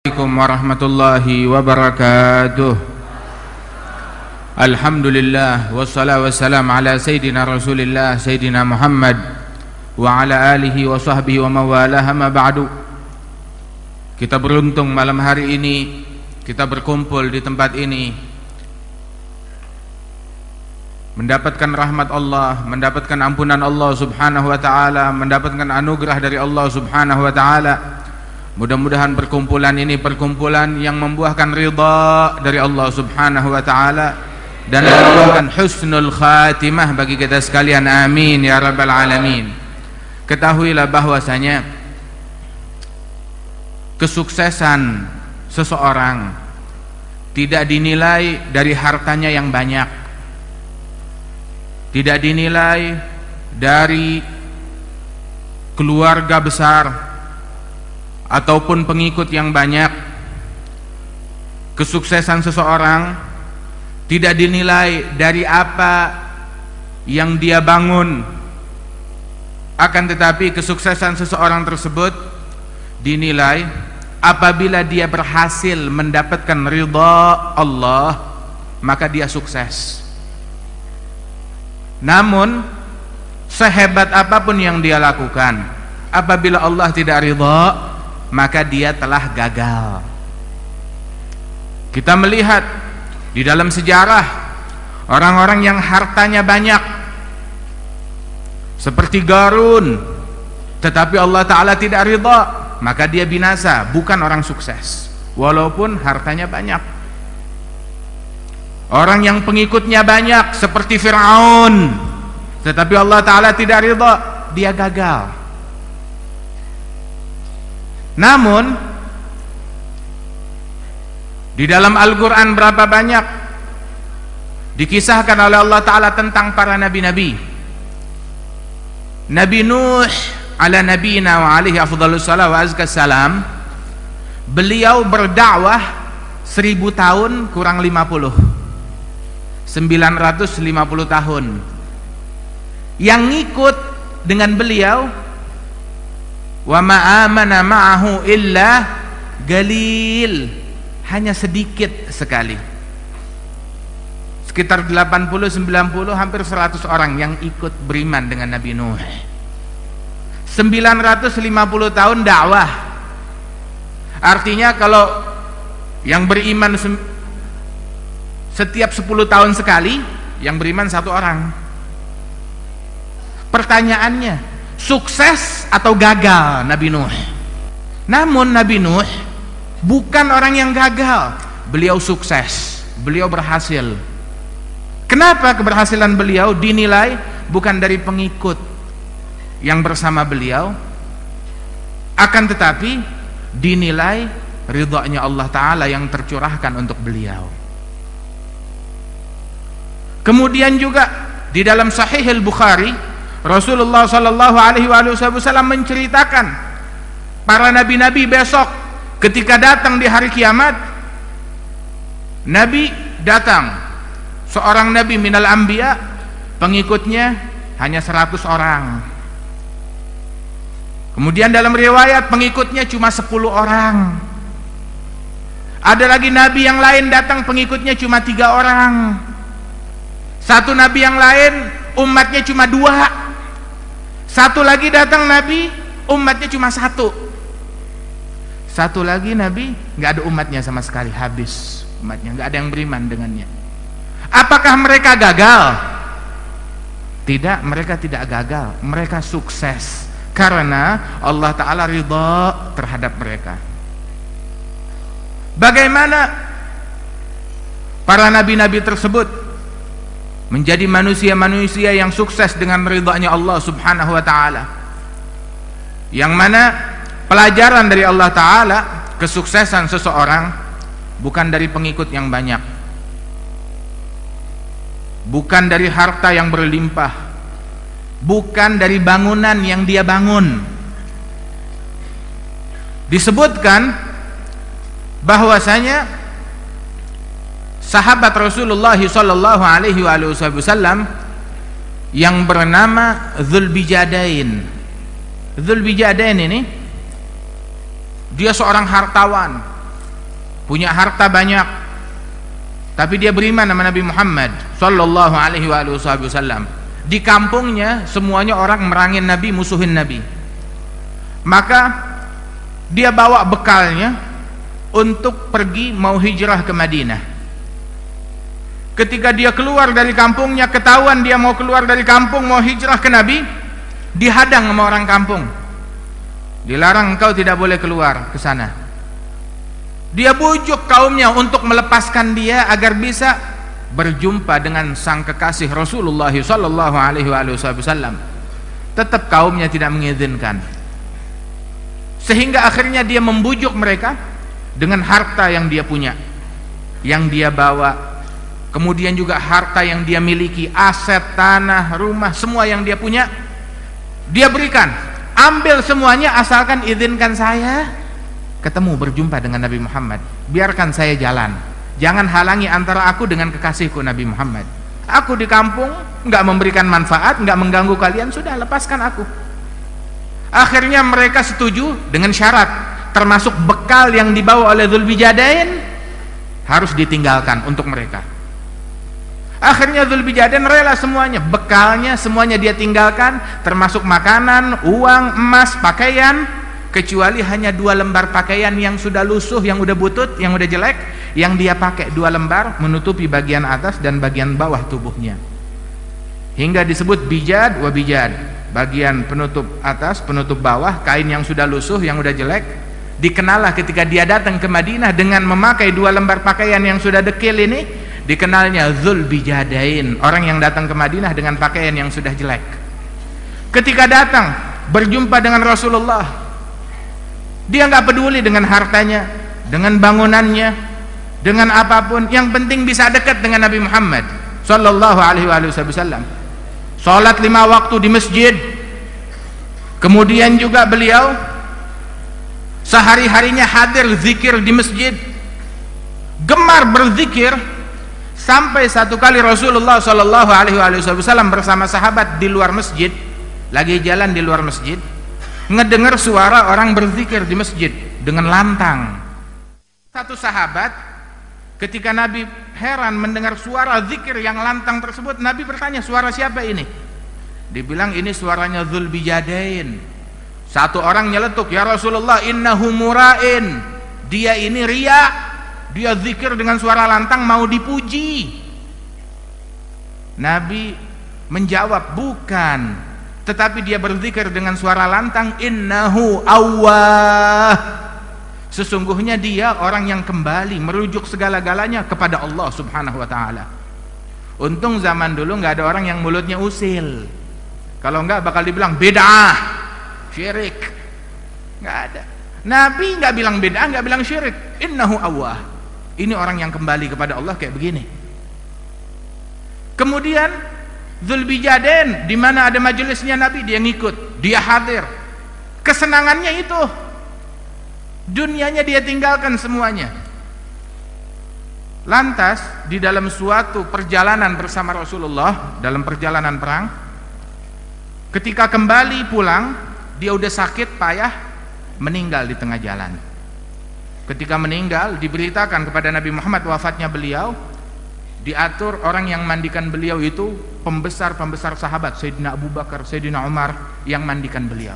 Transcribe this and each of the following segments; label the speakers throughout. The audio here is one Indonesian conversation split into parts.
Speaker 1: عليكم ورحمة الله وبركاته الحمد لله والصلاة والسلام على سيدنا رسول الله سيدنا محمد وعلى آله وصحبه ومواله ما بعد kita beruntung malam hari ini kita berkumpul di tempat ini mendapatkan rahmat Allah mendapatkan ampunan Allah subhanahu wa ta'ala mendapatkan anugerah dari Allah subhanahu wa ta'ala Mudah-mudahan perkumpulan ini perkumpulan yang membuahkan ridha dari Allah Subhanahu wa taala dan membuahkan husnul khatimah bagi kita sekalian. Amin ya rabbal alamin. Ketahuilah bahwasanya kesuksesan seseorang tidak dinilai dari hartanya yang banyak. Tidak dinilai dari keluarga besar ataupun pengikut yang banyak kesuksesan seseorang tidak dinilai dari apa yang dia bangun. Akan tetapi kesuksesan seseorang tersebut dinilai apabila dia berhasil mendapatkan ridha Allah maka dia sukses. Namun sehebat apa pun yang dia lakukan apabila Allah tidak ridha maka dia telah gagal. Kita melihat di dalam sejarah orang-orang yang hartanya banyak seperti Garun tetapi Allah taala tidak ridha, maka dia binasa, bukan orang sukses walaupun hartanya banyak. Orang yang pengikutnya banyak seperti Firaun tetapi Allah taala tidak ridha, dia gagal. Namun di dalam Al-Qur'an berapa banyak dikisahkan oleh Allah taala tentang para nabi-nabi. Nabi Nuh ala nabiyina wa alaihi afdhalus salam wa azka salam beliau berdakwah seribu tahun kurang 50 950 tahun yang ngikut dengan beliau wa ma amana ma'ahu illa galil. Hanya sedikit sekali. Sekitar 80 90 hampir 100 orang yang ikut beriman dengan Nabi Nuh. 950 tahun dakwah. Artinya kalau yang beriman setiap 10 tahun sekali yang beriman satu orang. Pertanyaannya sukses atau gagal Nabi Nuh. Namun Nabi Nuh bukan orang yang gagal. Beliau sukses. Beliau berhasil. Kenapa keberhasilan beliau dinilai bukan dari pengikut yang bersama beliau? Akan tetapi dinilai ridhonya Allah Ta'ala yang tercurahkan untuk beliau. Kemudian juga di dalam sahih al-Bukhari Rasulullah sallallahu alaihi wasallam menceritakan para nabi-nabi besok ketika datang di hari kiamat nabi datang. Seorang nabi minal anbiya pengikutnya hanya 100 orang. Kemudian dalam riwayat pengikutnya cuma 10 orang. Ada lagi nabi yang lain datang pengikutnya cuma tiga orang. Satu nabi yang lain umatnya cuma dua satu lagi datang Nabi, umatnya cuma satu. Satu lagi Nabi, nggak ada umatnya sama sekali, habis umatnya, nggak ada yang beriman dengannya. Apakah mereka gagal? Tidak, mereka tidak gagal, mereka sukses karena Allah Taala ridha terhadap mereka. Bagaimana para nabi-nabi tersebut menjadi manusia-manusia yang sukses dengan ridhanya Allah Subhanahu wa taala. Yang mana pelajaran dari Allah taala kesuksesan seseorang bukan dari pengikut yang banyak. Bukan dari harta yang berlimpah. Bukan dari bangunan yang dia bangun. Disebutkan bahwasanya sahabat Rasulullah sallallahu alaihi wasallam yang bernama Zulbijadain. Zulbijadain ini dia seorang hartawan, punya harta banyak tapi dia beriman nama Nabi Muhammad sallallahu alaihi wasallam. Di kampungnya semuanya orang merangin Nabi musuhin Nabi. Maka dia bawa bekalnya untuk pergi mau hijrah ke Madinah ketika dia keluar dari kampungnya ketahuan dia mau keluar dari kampung mau hijrah ke Nabi dihadang sama orang kampung dilarang engkau tidak boleh keluar ke sana dia bujuk kaumnya untuk melepaskan dia agar bisa berjumpa dengan sang kekasih Rasulullah sallallahu alaihi wasallam. Tetap kaumnya tidak mengizinkan. Sehingga akhirnya dia membujuk mereka dengan harta yang dia punya, yang dia bawa. Kemudian juga harta yang dia miliki, aset, tanah, rumah, semua yang dia punya dia berikan. Ambil semuanya asalkan izinkan saya ketemu berjumpa dengan Nabi Muhammad. Biarkan saya jalan. Jangan halangi antara aku dengan kekasihku Nabi Muhammad. Aku di kampung nggak memberikan manfaat nggak mengganggu kalian sudah lepaskan aku. Akhirnya mereka setuju dengan syarat termasuk bekal yang dibawa oleh Zulbijadain harus ditinggalkan untuk mereka akhirnya Zulbijadain rela semuanya. Bekalnya semuanya dia tinggalkan termasuk makanan uang emas pakaian. Kecuali hanya dua lembar pakaian yang sudah lusuh, yang udah butut, yang udah jelek, yang dia pakai dua lembar menutupi bagian atas dan bagian bawah tubuhnya. Hingga disebut bijad wa bijad, bagian penutup atas, penutup bawah, kain yang sudah lusuh, yang udah jelek, dikenallah ketika dia datang ke Madinah dengan memakai dua lembar pakaian yang sudah dekil ini, dikenalnya Zul Bijadain, orang yang datang ke Madinah dengan pakaian yang sudah jelek. Ketika datang berjumpa dengan Rasulullah dia nggak peduli dengan hartanya, dengan bangunannya, dengan apa pun. Yang penting bisa dekat dengan Nabi Muhammad Sallallahu Alaihi Wasallam. Salat lima waktu di masjid. Kemudian juga beliau sehari-harinya hadir zikir di masjid. Gemar berzikir sampai satu kali Rasulullah Sallallahu Alaihi Wasallam bersama sahabat di luar masjid, lagi jalan di luar masjid ngedengar suara orang berzikir di masjid dengan lantang. Satu sahabat ketika Nabi heran mendengar suara zikir yang lantang tersebut Nabi bertanya suara siapa ini? Dibilang ini suaranya Zulbijadain satu orang nyeletuk ya Rasulullah innahu mura'in. Dia ini ria dia zikir dengan suara lantang mau dipuji. Nabi menjawab bukan. Tetapi dia berzikir dengan suara lantang innahu awwah. Sesungguhnya dia orang yang kembali merujuk segala-galanya kepada Allah subhanahu wa ta'ala. Untung zaman dulu nggak ada orang yang mulutnya usil. Kalau nggak bakal dibilang bid'ah syirik. Nggak ada. Nabi nggak bilang bid'ah nggak bilang syirik. Innahu awwah ini orang yang kembali kepada Allah kayak begini kemudian Zulbijaden di mana ada majelisnya Nabi dia ngikut, dia hadir. Kesenangannya itu dunianya dia tinggalkan semuanya. Lantas di dalam suatu perjalanan bersama Rasulullah dalam perjalanan perang ketika kembali pulang dia udah sakit payah meninggal di tengah jalan. Ketika meninggal diberitakan kepada Nabi Muhammad wafatnya beliau diatur orang yang mandikan beliau itu pembesar-pembesar sahabat Sayyidina Abu Bakar, Sayyidina Umar yang mandikan beliau.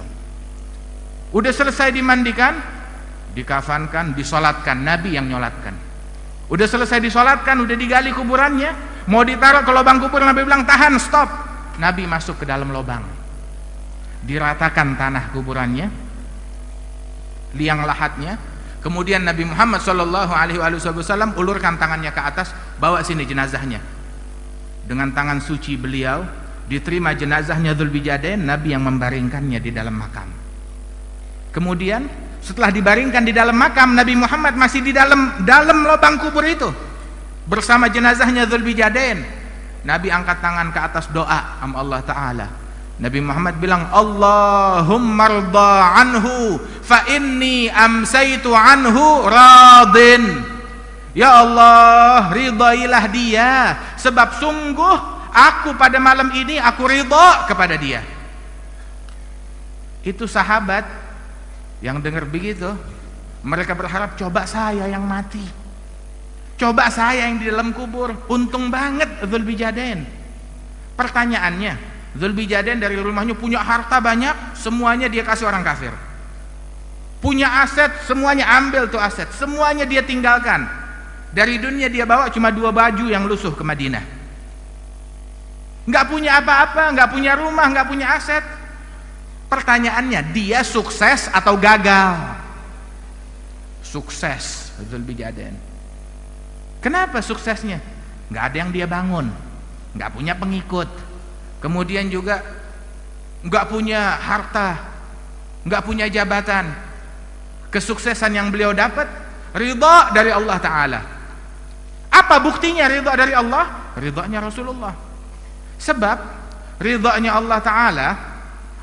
Speaker 1: Udah selesai dimandikan dikafankan, disolatkan Nabi yang nyolatkan. Udah selesai disolatkan, udah digali kuburannya mau ditaruh ke lubang kubur Nabi bilang tahan, stop. Nabi masuk ke dalam lubang. Diratakan tanah kuburannya liang lahatnya Kemudian Nabi Muhammad Shallallahu Alaihi Wasallam ulurkan tangannya ke atas, bawa sini jenazahnya. Dengan tangan suci beliau diterima jenazahnya Dzulbijadain, Nabi yang membaringkannya di dalam makam. Kemudian setelah dibaringkan di dalam makam, Nabi Muhammad masih di dalam dalam lubang kubur itu bersama jenazahnya Dzulbijadain. Nabi angkat tangan ke atas doa sama Allah Taala. Nabi Muhammad bilang Allahumma rda anhu fa inni amsaitu anhu radin. Ya Allah ridailah dia sebab sungguh aku pada malam ini aku ridha kepada dia. Itu sahabat yang dengar begitu mereka berharap coba saya yang mati. Coba saya yang di dalam kubur, untung banget Zulbijadain. Pertanyaannya, Zulbijadain dari rumahnya punya harta banyak, semuanya dia kasih orang kafir. Punya aset, semuanya ambil tuh aset, semuanya dia tinggalkan. Dari dunia dia bawa cuma dua baju yang lusuh ke Madinah. Nggak punya apa-apa, nggak punya rumah, nggak punya aset. Pertanyaannya, dia sukses atau gagal? Sukses, Zulbijadain. Kenapa suksesnya? Nggak ada yang dia bangun, nggak punya pengikut, kemudian juga nggak punya harta, nggak punya jabatan. Kesuksesan yang beliau dapat ridha dari Allah Taala. Apa buktinya ridha dari Allah? Ridhanya Rasulullah. Sebab ridhanya Allah Taala,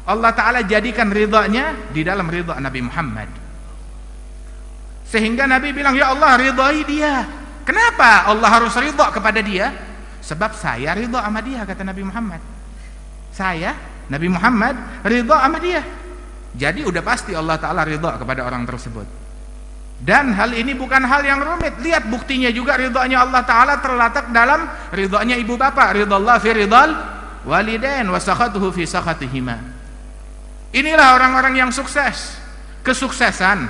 Speaker 1: Allah Taala jadikan ridhanya di dalam ridha Nabi Muhammad. Sehingga Nabi bilang, "Ya Allah, ridhai dia." Kenapa Allah harus ridha kepada dia? Sebab saya ridha sama dia kata Nabi Muhammad. Saya Nabi Muhammad ridha sama dia. Jadi udah pasti Allah taala ridha kepada orang tersebut. Dan hal ini bukan hal yang rumit. Lihat buktinya juga ridhanya Allah taala terletak dalam ridhanya ibu bapak. Ridha Allah fi ridhal walidain wa sakhatuhu fi sakhatihima. Inilah orang-orang yang sukses. Kesuksesan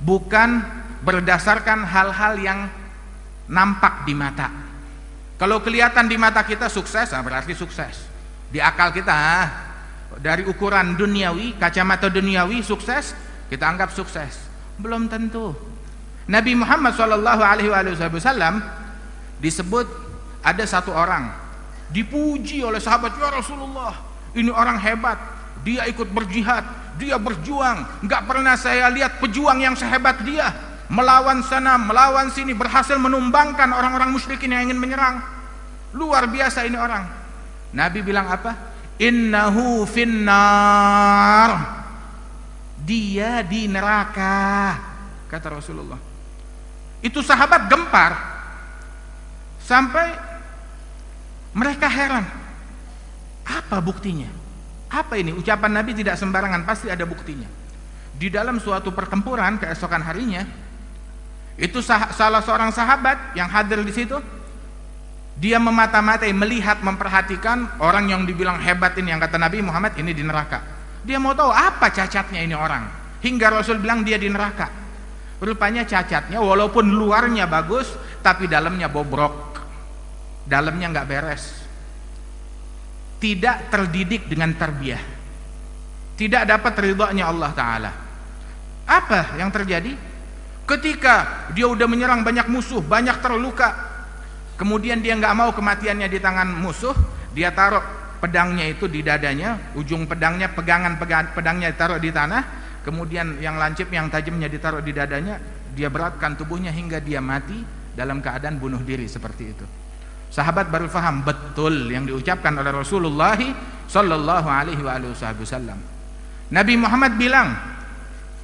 Speaker 1: bukan berdasarkan hal-hal yang nampak di mata. Kalau kelihatan di mata kita sukses, nah berarti sukses. Di akal kita, dari ukuran duniawi, kacamata duniawi sukses, kita anggap sukses. Belum tentu. Nabi Muhammad Wasallam disebut ada satu orang dipuji oleh sahabat ya Rasulullah ini orang hebat dia ikut berjihad dia berjuang nggak pernah saya lihat pejuang yang sehebat dia melawan sana, melawan sini, berhasil menumbangkan orang-orang musyrikin yang ingin menyerang. Luar biasa ini orang. Nabi bilang apa? Innahu finnar. Dia di neraka, kata Rasulullah. Itu sahabat gempar. Sampai mereka heran. Apa buktinya? Apa ini? Ucapan Nabi tidak sembarangan, pasti ada buktinya. Di dalam suatu pertempuran keesokan harinya, itu salah seorang sahabat yang hadir di situ. Dia memata-matai, melihat, memperhatikan orang yang dibilang hebat ini yang kata Nabi Muhammad ini di neraka. Dia mau tahu apa cacatnya ini orang. Hingga Rasul bilang dia di neraka. Rupanya cacatnya walaupun luarnya bagus tapi dalamnya bobrok. Dalamnya nggak beres. Tidak terdidik dengan terbiah. Tidak dapat ridhonya Allah taala. Apa yang terjadi? Ketika dia udah menyerang banyak musuh, banyak terluka, kemudian dia nggak mau kematiannya di tangan musuh, dia taruh pedangnya itu di dadanya, ujung pedangnya pegangan pedangnya ditaruh di tanah, kemudian yang lancip yang tajamnya ditaruh di dadanya, dia beratkan tubuhnya hingga dia mati dalam keadaan bunuh diri seperti itu. Sahabat baru faham betul yang diucapkan oleh Rasulullah sallallahu alaihi wasallam. Nabi Muhammad bilang,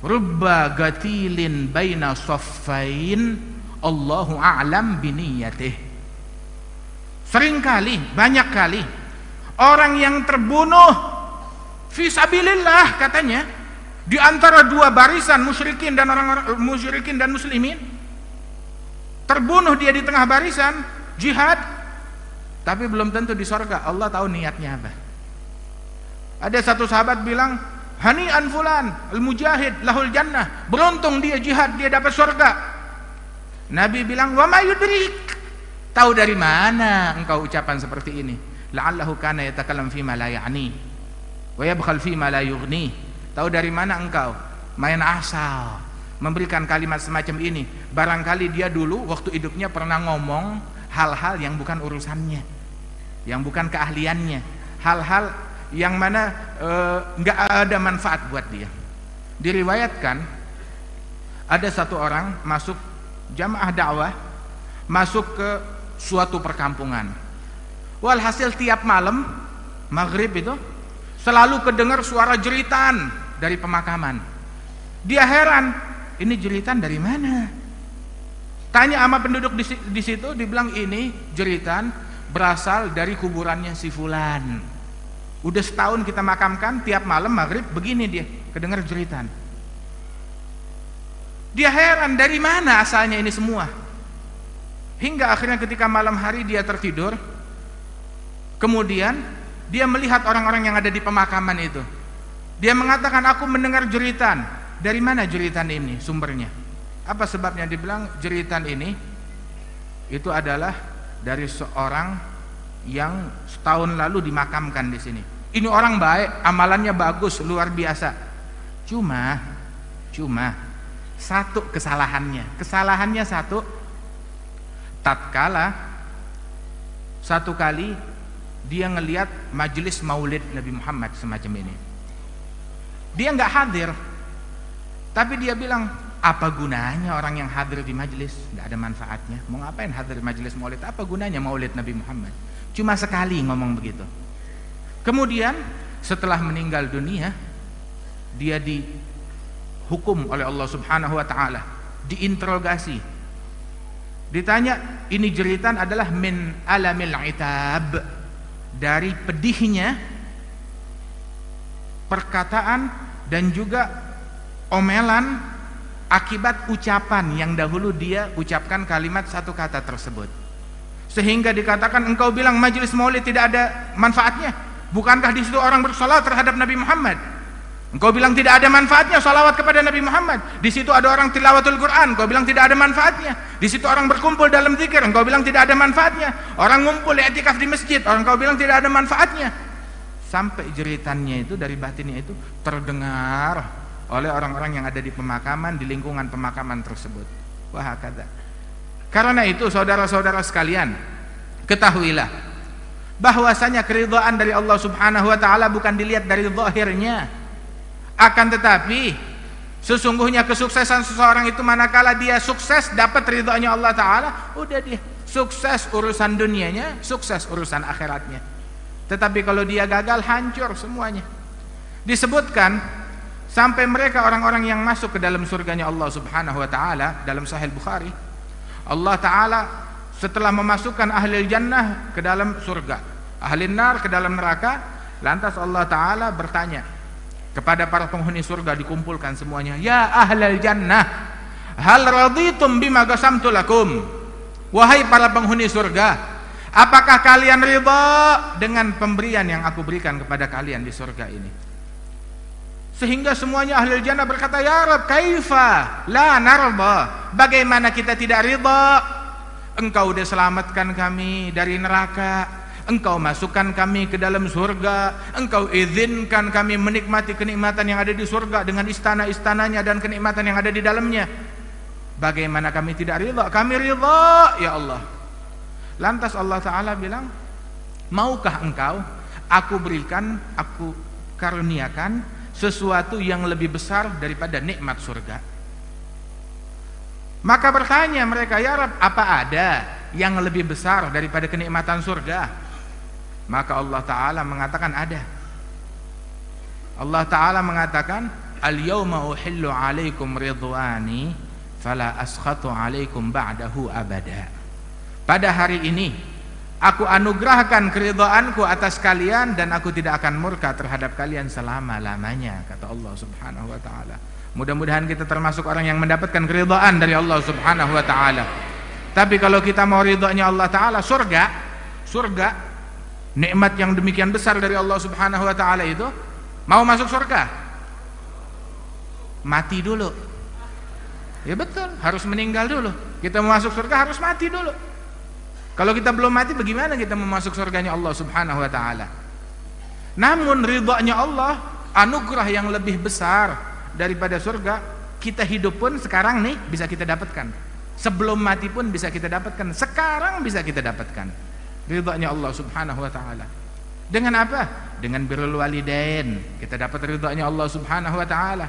Speaker 1: rubba gatilin baina saffain Allahu a'lam biniyatih sering kali banyak kali orang yang terbunuh fisabilillah katanya di antara dua barisan musyrikin dan orang-orang musyrikin dan muslimin terbunuh dia di tengah barisan jihad tapi belum tentu di sorga Allah tahu niatnya apa ada satu sahabat bilang Hani'an fulan al-mujahid lahul jannah. Beruntung dia jihad, dia dapat surga. Nabi bilang, "Wa ma yudrik?" Tahu dari mana engkau ucapan seperti ini? La'allahu kana yatakallam fi ma la ya'ni wa yabkhal fi ma la yughni. Tahu dari mana engkau? Main asal memberikan kalimat semacam ini. Barangkali dia dulu waktu hidupnya pernah ngomong hal-hal yang bukan urusannya, yang bukan keahliannya, hal-hal yang mana eh, nggak e, ada manfaat buat dia. Diriwayatkan ada satu orang masuk jamaah dakwah masuk ke suatu perkampungan. Walhasil tiap malam maghrib itu selalu kedengar suara jeritan dari pemakaman. Dia heran, ini jeritan dari mana? Tanya sama penduduk di, situ, dibilang ini jeritan berasal dari kuburannya si Fulan. Udah setahun kita makamkan tiap malam maghrib begini dia kedengar jeritan. Dia heran dari mana asalnya ini semua. Hingga akhirnya ketika malam hari dia tertidur, kemudian dia melihat orang-orang yang ada di pemakaman itu. Dia mengatakan, aku mendengar jeritan. Dari mana jeritan ini sumbernya? Apa sebabnya? Dibilang jeritan ini itu adalah dari seorang yang setahun lalu dimakamkan di sini. Ini orang baik, amalannya bagus, luar biasa. Cuma, cuma satu kesalahannya. Kesalahannya satu, tatkala satu kali dia ngelihat majelis maulid Nabi Muhammad semacam ini. Dia nggak hadir, tapi dia bilang apa gunanya orang yang hadir di majelis? Nggak ada manfaatnya. Mau ngapain hadir di majelis maulid? Apa gunanya maulid Nabi Muhammad? Cuma sekali ngomong begitu. Kemudian setelah meninggal dunia, dia dihukum oleh Allah Subhanahu wa taala, diinterogasi Ditanya, ini jeritan adalah min alamil itab. Dari pedihnya perkataan dan juga omelan akibat ucapan yang dahulu dia ucapkan kalimat satu kata tersebut. Sehingga dikatakan engkau bilang majelis maulid tidak ada manfaatnya. Bukankah di situ orang bersolat terhadap Nabi Muhammad? Engkau bilang tidak ada manfaatnya salawat kepada Nabi Muhammad. Di situ ada orang tilawatul Quran. Engkau bilang tidak ada manfaatnya. Di situ orang berkumpul dalam zikir. Engkau bilang tidak ada manfaatnya. Orang ngumpul etikaf di masjid. Orang kau bilang tidak ada manfaatnya. Sampai jeritannya itu dari batinnya itu terdengar oleh orang-orang yang ada di pemakaman di lingkungan pemakaman tersebut. Wah kata. Karena itu saudara-saudara sekalian, ketahuilah bahwasanya keridhaan dari Allah Subhanahu wa taala bukan dilihat dari zahirnya akan tetapi sesungguhnya kesuksesan seseorang itu manakala dia sukses dapat ridhonya Allah taala, udah dia sukses urusan dunianya, sukses urusan akhiratnya. Tetapi kalau dia gagal hancur semuanya. Disebutkan sampai mereka orang-orang yang masuk ke dalam surganya Allah Subhanahu wa taala dalam Sahih Bukhari. Allah taala setelah memasukkan ahli jannah ke dalam surga, ahli nar ke dalam neraka, lantas Allah taala bertanya, kepada para penghuni surga dikumpulkan semuanya. Ya ahlal jannah hal raditum bima qasamtu lakum? Wahai para penghuni surga apakah kalian ridha dengan pemberian yang aku berikan kepada kalian di surga ini? Sehingga semuanya ahli jannah berkata ya rab kaifa la narda? Bagaimana kita tidak ridha? Engkau sudah selamatkan kami dari neraka Engkau masukkan kami ke dalam surga. Engkau izinkan kami menikmati kenikmatan yang ada di surga Dengan istana-istananya dan kenikmatan yang ada di dalamnya. Bagaimana kami tidak rida? Kami rida ya Allah. Lantas Allah Ta'ala bilang Maukah engkau Aku berikan, aku karuniakan Sesuatu yang lebih besar daripada nikmat surga? Maka bertanya mereka Ya Rab, apa ada yang lebih besar daripada kenikmatan surga maka Allah Ta'ala mengatakan ada. Allah Ta'ala mengatakan Al-yawma uhillu alaikum ridwani Fala askhatu alaikum ba'dahu abada. Pada hari ini Aku anugerahkan keridhaanku atas kalian Dan aku tidak akan murka terhadap kalian selama-lamanya Kata Allah subhanahu wa ta'ala. Mudah-mudahan kita termasuk orang yang mendapatkan keridhaan dari Allah subhanahu wa ta'ala. Tapi kalau kita mau ridhonya Allah ta'ala Surga Surga nikmat yang demikian besar dari Allah Subhanahu wa taala itu mau masuk surga? Mati dulu. Ya betul harus meninggal dulu. Kita mau masuk surga harus mati dulu. Kalau kita belum mati bagaimana kita mau masuk surganya Allah Subhanahu wa taala? Namun ridhonya Allah anugerah yang lebih besar daripada surga kita hidup pun sekarang nih bisa kita dapatkan. Sebelum mati pun bisa kita dapatkan. Sekarang bisa kita dapatkan ridhonya Allah Subhanahu wa taala. Dengan apa? Dengan birrul walidain. Kita dapat ridhonya Allah Subhanahu wa taala.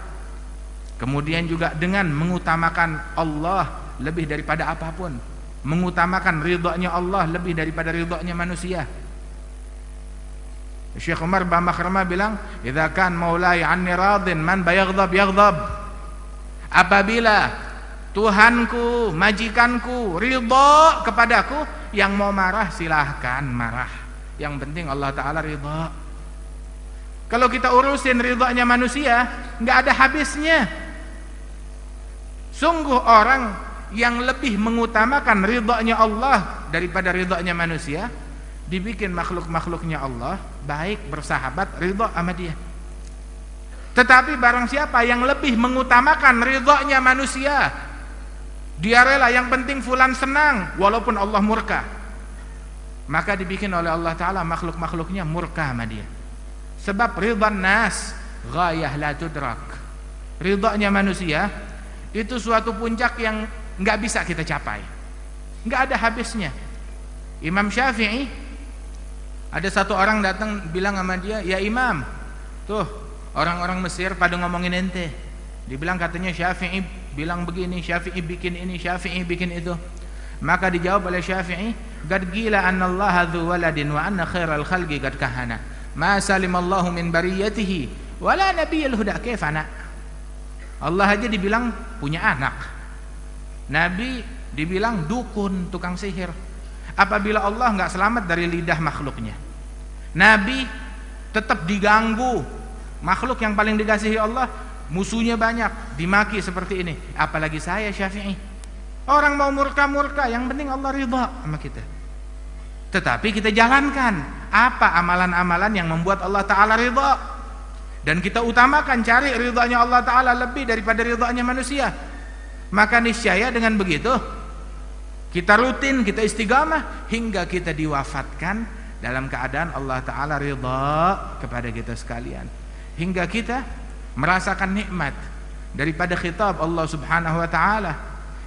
Speaker 1: Kemudian juga dengan mengutamakan Allah lebih daripada apa pun. Mengutamakan ridhonya Allah lebih daripada ridhonya manusia. Syekh Umar bin Makhrama bilang, "Idza kan maulai anni radin man bayaghdab yaghdab." Apabila Tuhanku, majikanku ridha kepadaku, yang mau marah silahkan marah. Yang penting Allah Ta'ala ridha. Kalau kita urusin ridhanya manusia nggak ada habisnya. Sungguh orang yang lebih mengutamakan ridhonya Allah daripada ridhonya manusia dibikin makhluk-makhluknya Allah baik bersahabat ridho sama dia. Tetapi barang siapa yang lebih mengutamakan ridhonya manusia dia rela yang penting fulan senang walaupun Allah murka. Maka dibikin oleh Allah Ta'ala makhluk-makhluknya murka sama dia. Sebab ridha nas ghayah la tudrak. Ridhonya manusia itu suatu puncak yang nggak bisa kita capai. Nggak ada habisnya. Imam Syafi'i ada satu orang datang bilang sama dia ya Imam tuh orang-orang Mesir pada ngomongin ente. Dibilang katanya Syafi'i bilang begini Syafi'i bikin ini Syafi'i bikin itu maka dijawab oleh Syafi'i gad gila anna Allah dhu waladin wa anna khairal khalqi gad kahana ma salimallahu min bariyatihi wala nabiyyul huda kayfana Allah aja dibilang punya anak Nabi dibilang dukun, tukang sihir. Apabila Allah nggak selamat dari lidah makhluknya. Nabi tetap diganggu. Makhluk yang paling dikasihi Allah, musuhnya banyak, dimaki seperti ini. Apalagi saya Syafi'i. Orang mau murka-murka, yang penting Allah ridha sama kita. Tetapi kita jalankan apa amalan-amalan yang membuat Allah Ta'ala ridha. Dan kita utamakan cari ridhanya Allah Ta'ala lebih daripada ridhanya manusia. Maka niscaya dengan begitu kita rutin, kita istiqamah hingga kita diwafatkan dalam keadaan Allah taala ridha kepada kita sekalian. Hingga kita merasakan nikmat daripada khitab Allah Subhanahu wa taala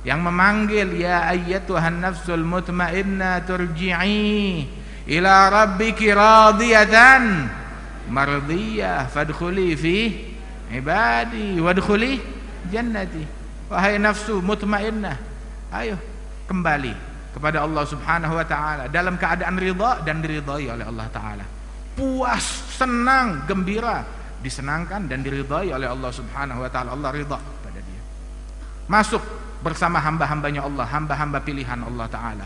Speaker 1: yang memanggil ya ayyatuhan nafsul mutmainnah turji'i ila rabbiki radiyatan mardiyah fadkhuli fi ibadi wadkhuli jannati Wahai nafsu mutmainnah, ayo kembali kepada Allah Subhanahu wa taala dalam keadaan ridha dan diridhai oleh Allah taala. Puas, senang, gembira, disenangkan dan diridhai oleh Allah Subhanahu wa taala. Allah ridha pada dia. Masuk bersama hamba-hambanya Allah, hamba-hamba pilihan Allah taala.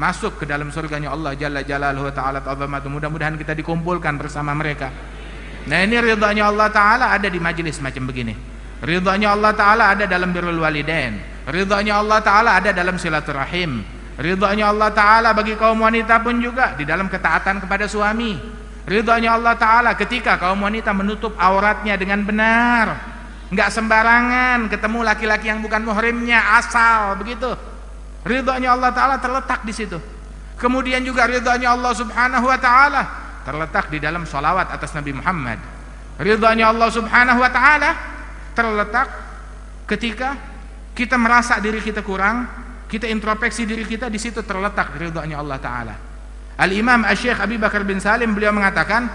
Speaker 1: Masuk ke dalam surganya Allah Jalla Jalaluhu taala ta'zamatu. Mudah-mudahan kita dikumpulkan bersama mereka. Nah, ini ridhanya Allah taala ada di majelis macam begini. Ridhanya Allah Ta'ala ada dalam birrul walidain Ridhanya Allah Ta'ala ada dalam silaturahim Ridhanya Allah Ta'ala bagi kaum wanita pun juga Di dalam ketaatan kepada suami Ridhanya Allah Ta'ala ketika kaum wanita menutup auratnya dengan benar. Enggak sembarangan ketemu laki-laki yang bukan muhrimnya asal begitu. Ridhanya Allah Ta'ala terletak di situ. Kemudian juga ridhanya Allah Subhanahu Wa Ta'ala Terletak di dalam salawat atas Nabi Muhammad. Ridhanya Allah Subhanahu Wa Ta'ala terletak ketika kita merasa diri kita kurang, kita introspeksi diri kita di situ terletak ridhonya Allah taala. Al-Imam Asy-Syaikh Abi Bakar bin Salim beliau mengatakan,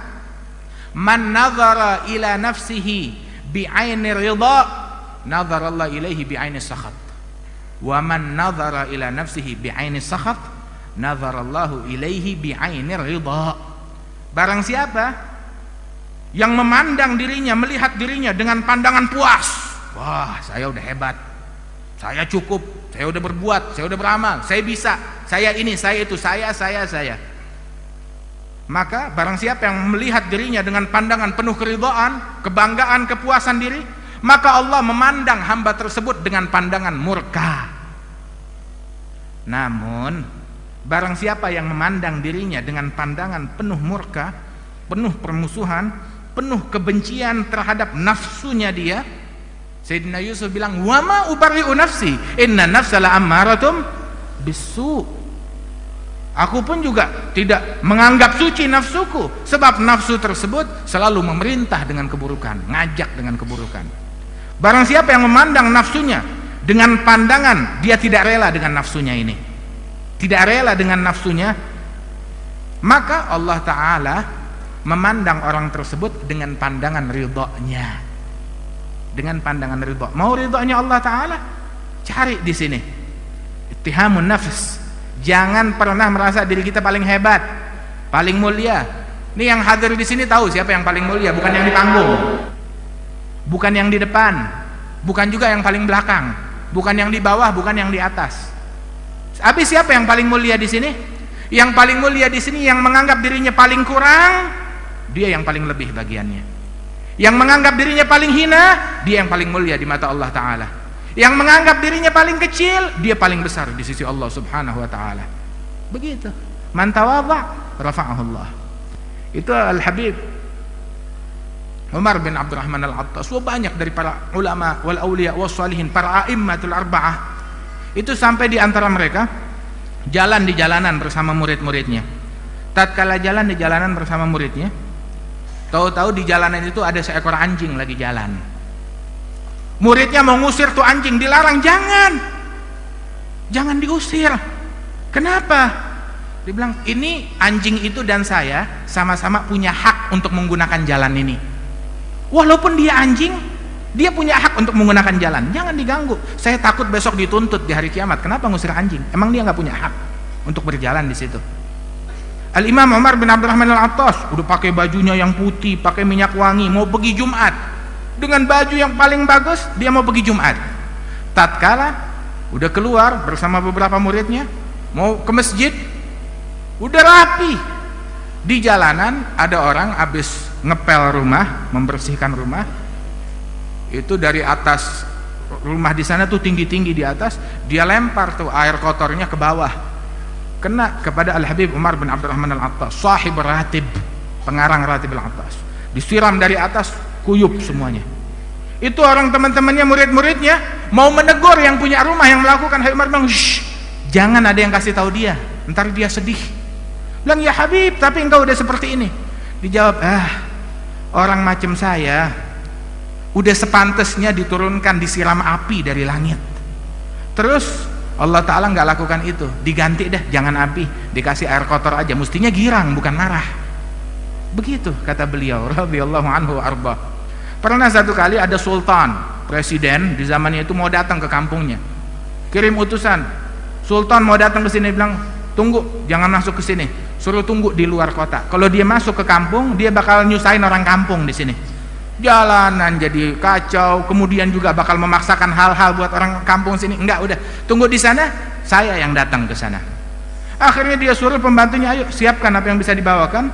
Speaker 1: "Man nazara ila nafsihi bi'aini ridha, nazara Allah ilaihi bi'aini sakhat. Wa man nazara ila nafsihi bi'aini sakhat, nazara Allah ilaihi bi'aini ridha." Barang siapa yang memandang dirinya, melihat dirinya dengan pandangan puas. Wah, saya udah hebat. Saya cukup, saya udah berbuat, saya udah beramal, saya bisa. Saya ini, saya itu, saya, saya, saya. Maka barang siapa yang melihat dirinya dengan pandangan penuh keridhaan, kebanggaan, kepuasan diri, maka Allah memandang hamba tersebut dengan pandangan murka. Namun, barang siapa yang memandang dirinya dengan pandangan penuh murka, penuh permusuhan, penuh kebencian terhadap nafsunya dia Sayyidina Yusuf bilang wama ubari'u nafsi inna nafsala ammaratum bisu aku pun juga tidak menganggap suci nafsuku sebab nafsu tersebut selalu memerintah dengan keburukan ngajak dengan keburukan. Barang siapa yang memandang nafsunya dengan pandangan dia tidak rela dengan nafsunya ini. Tidak rela dengan nafsunya maka Allah Ta'ala memandang orang tersebut dengan pandangan ridhonya. Dengan pandangan ridho. Mau ridhonya Allah Ta'ala? Cari di sini. Ittihamun nafs jangan pernah merasa diri kita paling hebat paling mulia. Ini yang hadir di sini tahu siapa yang paling mulia bukan yang di panggung bukan yang di depan bukan juga yang paling belakang bukan yang di bawah bukan yang di atas. Habis siapa yang paling mulia di sini? Yang paling mulia di sini yang menganggap dirinya paling kurang dia yang paling lebih bagiannya. Yang menganggap dirinya paling hina dia yang paling mulia di mata Allah Ta'ala Yang menganggap dirinya paling kecil, dia paling besar di sisi Allah Subhanahu wa taala. Begitu. Man tawadha rafa'ahu Allah. Itu Al-Habib Umar bin Abdurrahman Al-Attas. Wah banyak dari para ulama wal auliya was salihin, para a'immatul arba'ah. Itu sampai di antara mereka jalan di jalanan bersama murid-muridnya. Tatkala jalan di jalanan bersama muridnya, tahu-tahu di jalanan itu ada seekor anjing lagi jalan. Muridnya mau ngusir tuh anjing, dilarang jangan. Jangan diusir. Kenapa? Dibilang, ini anjing itu dan saya sama-sama punya hak untuk menggunakan jalan ini. Walaupun dia anjing, dia punya hak untuk menggunakan jalan. Jangan diganggu. Saya takut besok dituntut di hari kiamat. Kenapa ngusir anjing? Emang dia nggak punya hak untuk berjalan di situ? Al Imam Umar bin Abdurrahman Al Attas udah pakai bajunya yang putih, pakai minyak wangi, mau pergi Jumat dengan baju yang paling bagus, dia mau pergi Jumat. Tatkala udah keluar bersama beberapa muridnya, mau ke masjid, udah rapi. Di jalanan ada orang habis ngepel rumah, membersihkan rumah. Itu dari atas rumah di sana tuh tinggi-tinggi di atas, dia lempar tuh air kotornya ke bawah kena kepada Al-Habib Umar bin Abdurrahman Al-Attas sahib ratib pengarang ratib Al-Attas disiram dari atas kuyup semuanya. Itu orang teman-temannya murid-muridnya mau menegur yang punya rumah yang melakukan. Habib Umar bilang jangan ada yang kasih tahu dia. Ntar dia sedih. Bilang ya Habib tapi engkau udah seperti ini. Dijawab ah orang macam saya udah sepantasnya diturunkan disiram api dari langit. Terus Allah Ta'ala nggak lakukan itu. Diganti deh jangan api. Dikasih air kotor aja. Mestinya girang bukan marah. Begitu kata beliau radhiyallahu anhu arba pernah satu kali ada sultan presiden di zamannya itu mau datang ke kampungnya. Kirim utusan. Sultan mau datang ke sini bilang tunggu jangan masuk ke sini. Suruh tunggu di luar kota. Kalau dia masuk ke kampung dia bakal nyusahin orang kampung di sini. Jalanan jadi kacau kemudian juga bakal memaksakan hal-hal buat orang kampung sini. Enggak udah. Tunggu di sana saya yang datang ke sana. Akhirnya dia suruh pembantunya ayo siapkan apa yang bisa dibawakan.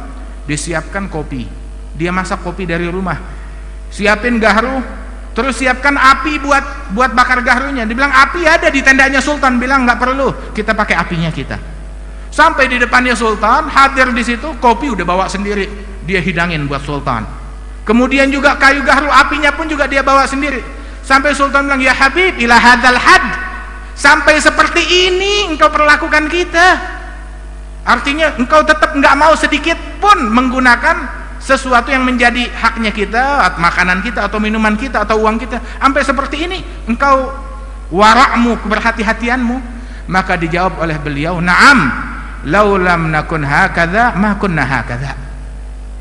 Speaker 1: Disiapkan kopi. Dia masak kopi dari rumah siapin gahru terus siapkan api buat buat bakar gahrunya dibilang api ada di tendanya sultan bilang nggak perlu kita pakai apinya kita sampai di depannya sultan hadir di situ kopi udah bawa sendiri dia hidangin buat sultan Kemudian juga kayu gahru apinya pun juga dia bawa sendiri. Sampai Sultan bilang, "Ya Habib, ila hadzal had." Sampai seperti ini engkau perlakukan kita. Artinya engkau tetap enggak mau sedikit pun menggunakan sesuatu yang menjadi haknya kita, makanan kita atau minuman kita atau uang kita. Sampai seperti ini engkau warakmu, keberhati-hatianmu. Maka dijawab oleh beliau, "Na'am, laulam nakun hakadha ma kunna hakadha."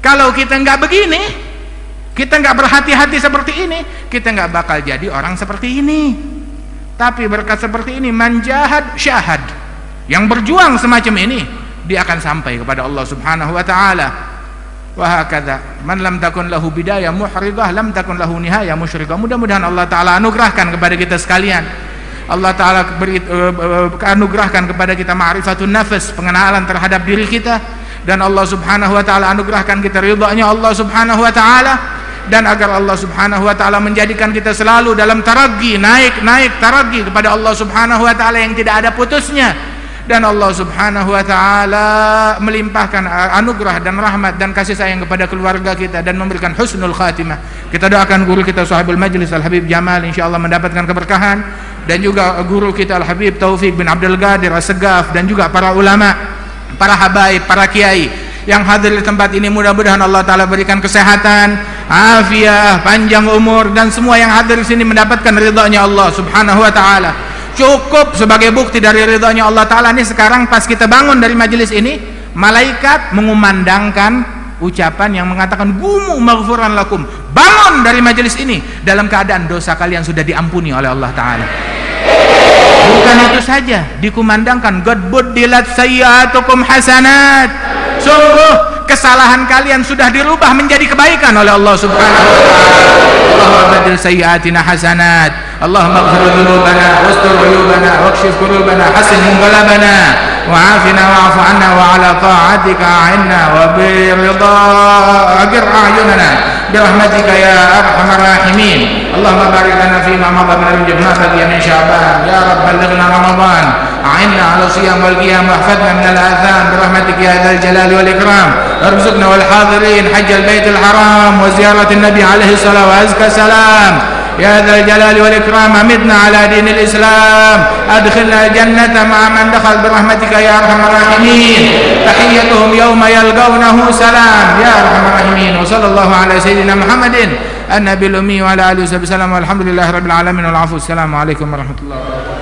Speaker 1: Kalau kita enggak begini, kita nggak berhati-hati seperti ini kita nggak bakal jadi orang seperti ini tapi berkat seperti ini manjahad syahad yang berjuang semacam ini dia akan sampai kepada Allah subhanahu wa ta'ala wahakadha. Man lam takun lahu bidayah muhridah lam takun lahu nihayah musyriqah mudah-mudahan Allah ta'ala anugerahkan kepada kita sekalian. Allah Ta'ala beri, uh, anugerahkan kepada kita ma'rifatun nafas pengenalan terhadap diri kita. Dan Allah Subhanahu wa taala anugerahkan kita ridhanya Allah Subhanahu wa taala. Dan agar Allah Subhanahu wa taala menjadikan kita selalu dalam taragi naik-naik taragi kepada Allah Subhanahu wa taala yang tidak ada putusnya dan Allah Subhanahu wa taala melimpahkan anugerah dan rahmat dan kasih sayang kepada keluarga kita dan memberikan husnul khatimah. Kita doakan guru kita Sahibul Majlis Al Habib Jamal insyaallah mendapatkan keberkahan dan juga guru kita Al Habib Taufik bin Abdul Qadir As-Segaf dan juga para ulama, para habaib, para kiai yang hadir di tempat ini mudah-mudahan Allah taala berikan kesehatan, afiah, panjang umur dan semua yang hadir di sini mendapatkan ridhonya Allah Subhanahu wa taala. Cukup sebagai bukti dari ridhonya Allah taala ini sekarang pas kita bangun dari majelis ini, malaikat mengumandangkan ucapan yang mengatakan gumu maghfuran lakum. Bangun dari majelis ini dalam keadaan dosa kalian sudah diampuni oleh Allah taala. Bukan itu saja, dikumandangkan God buddilat sayyatukum hasanat sungguh kesalahan kalian sudah dirubah menjadi kebaikan oleh Allah Subhanahu wa taala. Allahumma hasanat. Uyubana wakshif kurubana hasin munqalabana wa'afina wa'fu 'anna wa 'ala ta'atika 'inna wa bi ridha agir a'yunana برحمتك يا أرحم الراحمين. اللهم بارك لنا فيما مضى من الرجب ما بقي من شعبان. يا رب بلغنا رمضان. أعنا على الصيام والقيام واحفظنا من الآثام برحمتك يا ذا الجلال والإكرام. ارزقنا والحاضرين حج البيت الحرام وزيارة النبي عليه الصلاة وأزكى سلام يا ذا الجلال والإكرام أمدنا على دين الإسلام. أدخلنا الجنة مع من دخل برحمتك يا أرحم الراحمين. تحيتهم يوم يلقونه سلام. يا أرحم الراحمين. وصلى الله على سيدنا محمد النبي الأمي وعلى آله وصحبه وسلم. والحمد لله رب العالمين. والعفو السلام عليكم ورحمة الله وبركاته.